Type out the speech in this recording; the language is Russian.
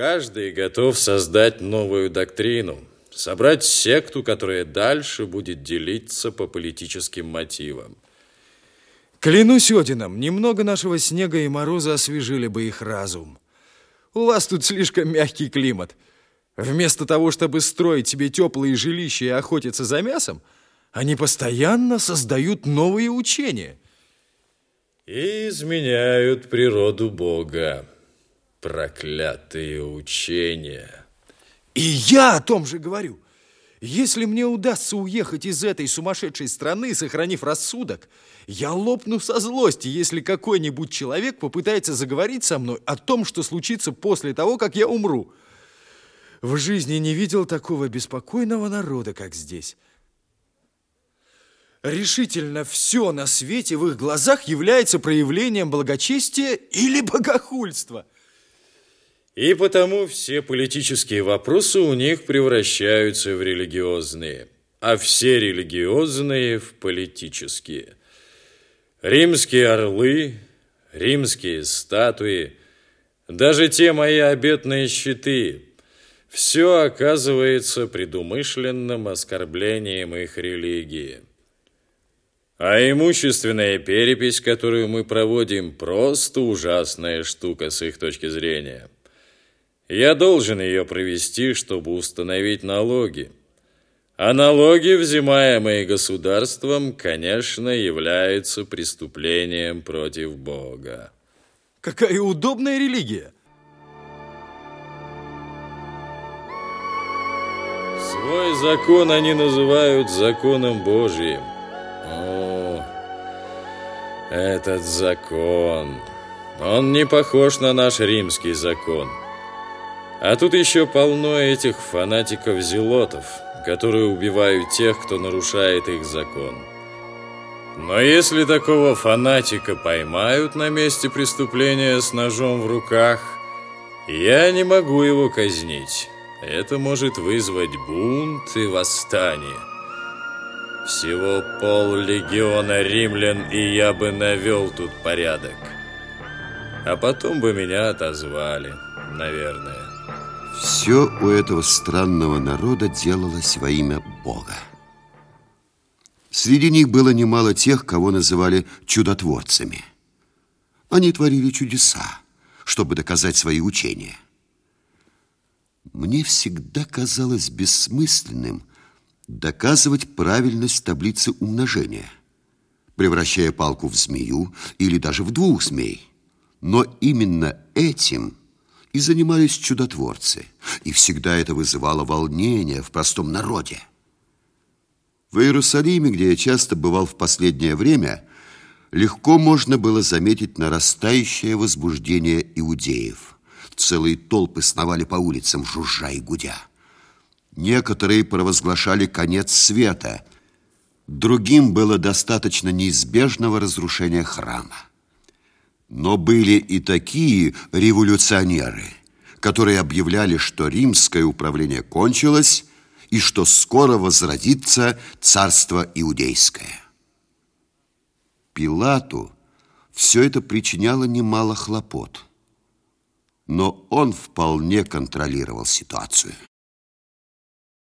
Каждый готов создать новую доктрину, собрать секту, которая дальше будет делиться по политическим мотивам. Клянусь Одином, немного нашего снега и мороза освежили бы их разум. У вас тут слишком мягкий климат. Вместо того, чтобы строить себе теплые жилища и охотиться за мясом, они постоянно создают новые учения. И изменяют природу Бога. Проклятые учения. И я о том же говорю. Если мне удастся уехать из этой сумасшедшей страны, сохранив рассудок, я лопну со злости, если какой-нибудь человек попытается заговорить со мной о том, что случится после того, как я умру. В жизни не видел такого беспокойного народа, как здесь. Решительно все на свете в их глазах является проявлением благочестия или богохульства – и потому все политические вопросы у них превращаются в религиозные, а все религиозные в политические. Римские орлы, римские статуи, даже те мои обетные щиты – все оказывается предумышленным оскорблением их религии. А имущественная перепись, которую мы проводим, просто ужасная штука с их точки зрения – я должен ее провести, чтобы установить налоги. А налоги, взимаемые государством, конечно, являются преступлением против Бога. Какая удобная религия! Свой закон они называют законом Божиим. О, этот закон! Он не похож на наш римский закон. А тут еще полно этих фанатиков-зелотов, которые убивают тех, кто нарушает их закон. Но если такого фанатика поймают на месте преступления с ножом в руках, я не могу его казнить. Это может вызвать бунт и восстание. Всего пол-легиона римлян, и я бы навел тут порядок. А потом бы меня отозвали, наверное. Все у этого странного народа делалось во имя Бога. Среди них было немало тех, кого называли чудотворцами. Они творили чудеса, чтобы доказать свои учения. Мне всегда казалось бессмысленным доказывать правильность таблицы умножения, превращая палку в змею или даже в двух змей. Но именно этим – и занимались чудотворцы, и всегда это вызывало волнение в простом народе. В Иерусалиме, где я часто бывал в последнее время, легко можно было заметить нарастающее возбуждение иудеев. Целые толпы сновали по улицам, жужжа и гудя. Некоторые провозглашали конец света, другим было достаточно неизбежного разрушения храма. Но были и такие революционеры, которые объявляли, что римское управление кончилось и что скоро возродится царство иудейское. Пилату все это причиняло немало хлопот, но он вполне контролировал ситуацию.